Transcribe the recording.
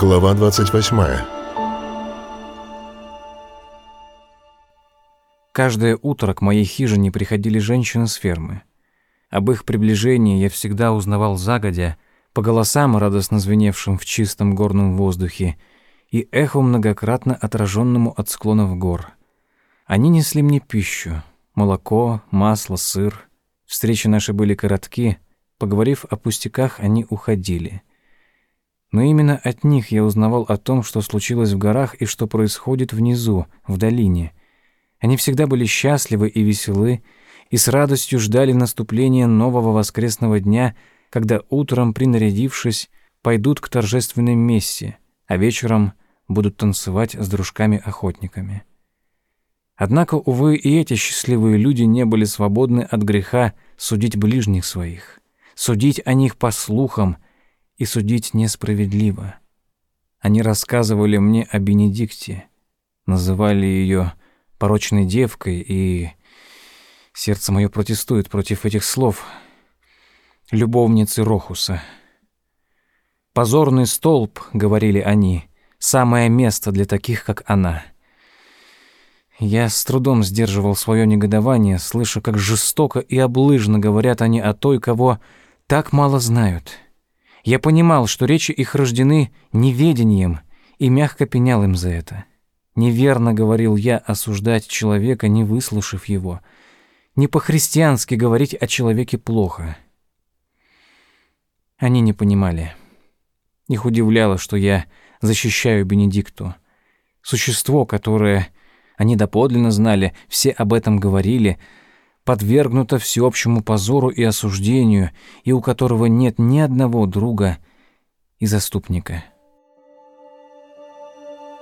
Глава 28 Каждое утро к моей хижине приходили женщины с фермы. Об их приближении я всегда узнавал загодя, по голосам, радостно звеневшим в чистом горном воздухе, и эху, многократно отраженному от склонов гор. Они несли мне пищу — молоко, масло, сыр. Встречи наши были коротки, поговорив о пустяках, они уходили. Но именно от них я узнавал о том, что случилось в горах и что происходит внизу, в долине. Они всегда были счастливы и веселы, и с радостью ждали наступления нового воскресного дня — когда утром, принарядившись, пойдут к торжественной мессе, а вечером будут танцевать с дружками-охотниками. Однако, увы, и эти счастливые люди не были свободны от греха судить ближних своих, судить о них по слухам и судить несправедливо. Они рассказывали мне о Бенедикте, называли ее порочной девкой, и сердце мое протестует против этих слов — любовницы Рохуса. «Позорный столб», — говорили они, — «самое место для таких, как она». Я с трудом сдерживал свое негодование, слыша, как жестоко и облыжно говорят они о той, кого так мало знают. Я понимал, что речи их рождены неведением, и мягко пенял им за это. Неверно говорил я осуждать человека, не выслушав его. Не по-христиански говорить о человеке плохо. Они не понимали. Их удивляло, что я защищаю Бенедикту. Существо, которое они доподлинно знали, все об этом говорили, подвергнуто всеобщему позору и осуждению, и у которого нет ни одного друга и заступника.